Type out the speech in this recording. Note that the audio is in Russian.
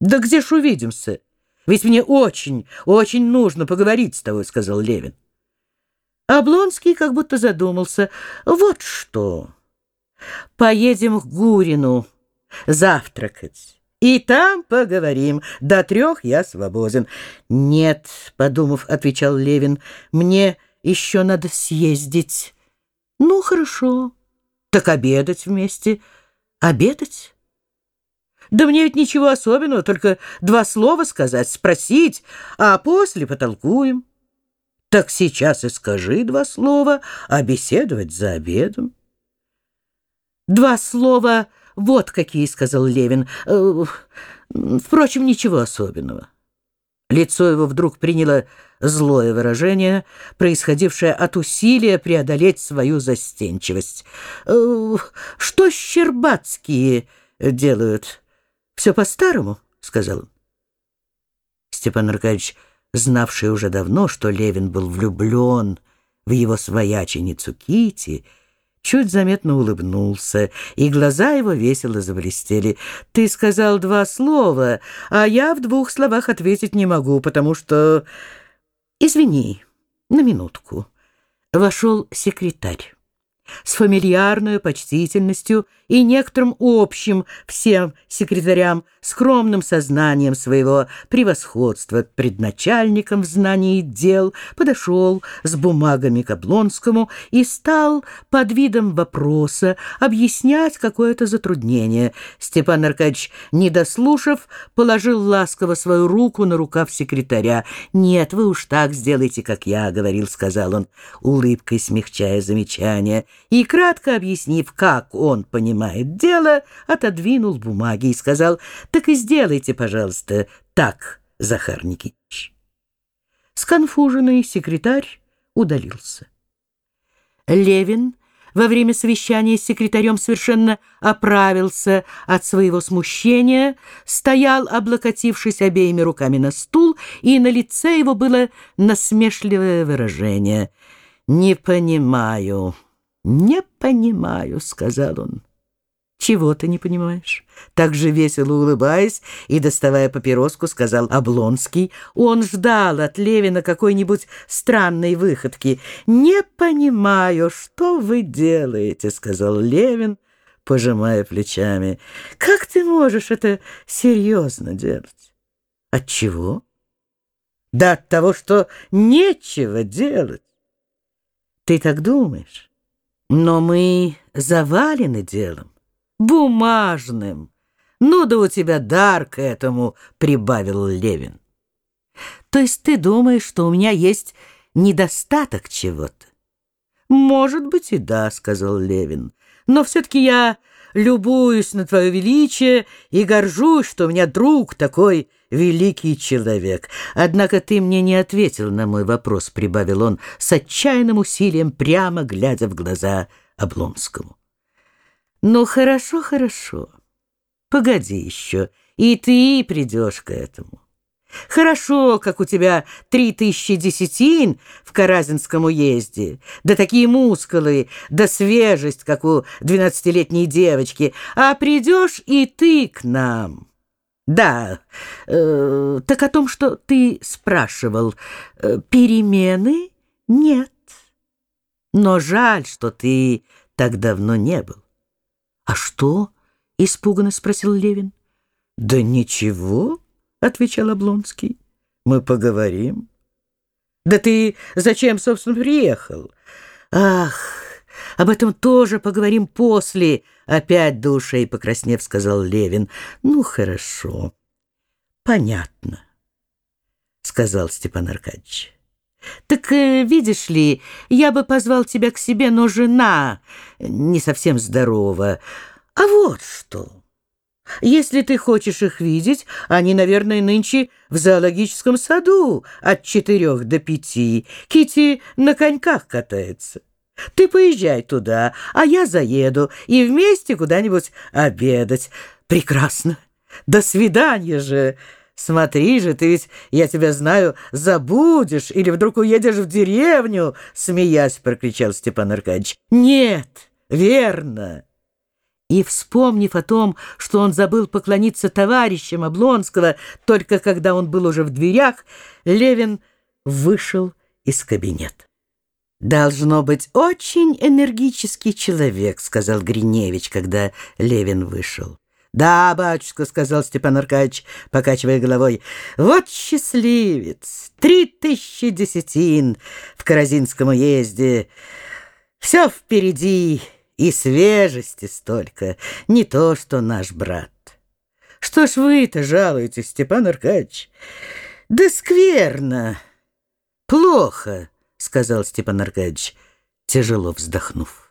Да где ж увидимся? Ведь мне очень, очень нужно поговорить с тобой, сказал Левин. Облонский как будто задумался. Вот что. Поедем к Гурину завтракать. И там поговорим. До трех я свободен. Нет, подумав, отвечал Левин, мне еще надо съездить. Ну, хорошо. Так обедать вместе. Обедать? Да мне ведь ничего особенного, только два слова сказать, спросить, а после потолкуем. Так сейчас и скажи два слова, а беседовать за обедом. Два слова вот какие, сказал Левин. Э, впрочем, ничего особенного. Лицо его вдруг приняло злое выражение, происходившее от усилия преодолеть свою застенчивость. Э, «Что Щербацкие делают?» «Все по-старому», — сказал он. Степан Аркадьевич, знавший уже давно, что Левин был влюблен в его свояченицу Кити, чуть заметно улыбнулся, и глаза его весело заблестели. «Ты сказал два слова, а я в двух словах ответить не могу, потому что...» «Извини, на минутку». Вошел секретарь с фамильярной почтительностью и некоторым общим всем секретарям скромным сознанием своего превосходства предначальником в знании дел, подошел с бумагами к Облонскому и стал под видом вопроса объяснять какое-то затруднение. Степан Аркадьевич, не дослушав, положил ласково свою руку на рукав секретаря. «Нет, вы уж так сделайте, как я», — говорил, — сказал он, улыбкой смягчая замечание и, кратко объяснив, как он понимает дело, отодвинул бумаги и сказал, «Так и сделайте, пожалуйста, так, Захар Никитич». Сконфуженный секретарь удалился. Левин во время совещания с секретарем совершенно оправился от своего смущения, стоял, облокотившись обеими руками на стул, и на лице его было насмешливое выражение. «Не понимаю». «Не понимаю», — сказал он. «Чего ты не понимаешь?» Так же весело улыбаясь и доставая папироску, сказал Облонский. Он ждал от Левина какой-нибудь странной выходки. «Не понимаю, что вы делаете», — сказал Левин, пожимая плечами. «Как ты можешь это серьезно делать?» «От чего?» «Да от того, что нечего делать». «Ты так думаешь?» Но мы завалены делом, бумажным. Ну да у тебя дар к этому, — прибавил Левин. То есть ты думаешь, что у меня есть недостаток чего-то? Может быть и да, — сказал Левин. Но все-таки я любуюсь на твое величие и горжусь, что у меня друг такой великий человек. Однако ты мне не ответил на мой вопрос, — прибавил он с отчаянным усилием, прямо глядя в глаза Облонскому. Ну, хорошо, хорошо. Погоди еще, и ты придешь к этому. Хорошо, как у тебя три тысячи десятин в Каразинском уезде, да такие мускулы, да свежесть, как у двенадцатилетней девочки, а придешь и ты к нам». Да, э, так о том, что ты спрашивал, э, перемены нет. Но жаль, что ты так давно не был. А что? испуганно спросил Левин. Да ничего, отвечал Облонский. Мы поговорим. Да ты зачем, собственно, приехал? Ах, об этом тоже поговорим после. Опять до ушей покраснев, сказал Левин. Ну, хорошо. Понятно, сказал Степан Аркадьевич. Так, э, видишь ли, я бы позвал тебя к себе, но жена не совсем здорова. А вот что. Если ты хочешь их видеть, они, наверное, нынче в зоологическом саду от четырех до пяти. Кити на коньках катается. Ты поезжай туда, а я заеду, и вместе куда-нибудь обедать. Прекрасно. До свидания же. Смотри же, ты ведь, я тебя знаю, забудешь или вдруг уедешь в деревню, смеясь, прокричал Степан Аркадьевич. Нет, верно. И, вспомнив о том, что он забыл поклониться товарищам Облонского, только когда он был уже в дверях, Левин вышел из кабинета. «Должно быть очень энергический человек», — сказал Гриневич, когда Левин вышел. «Да, батюшка», — сказал Степан Аркадьевич, покачивая головой, — «вот счастливец! Три тысячи десятин в Каразинском уезде. Все впереди!» И свежести столько, не то что наш брат. Что ж вы-то жалуетесь, Степан Аркадьевич? Да скверно, плохо, сказал Степан Аркадьевич, тяжело вздохнув.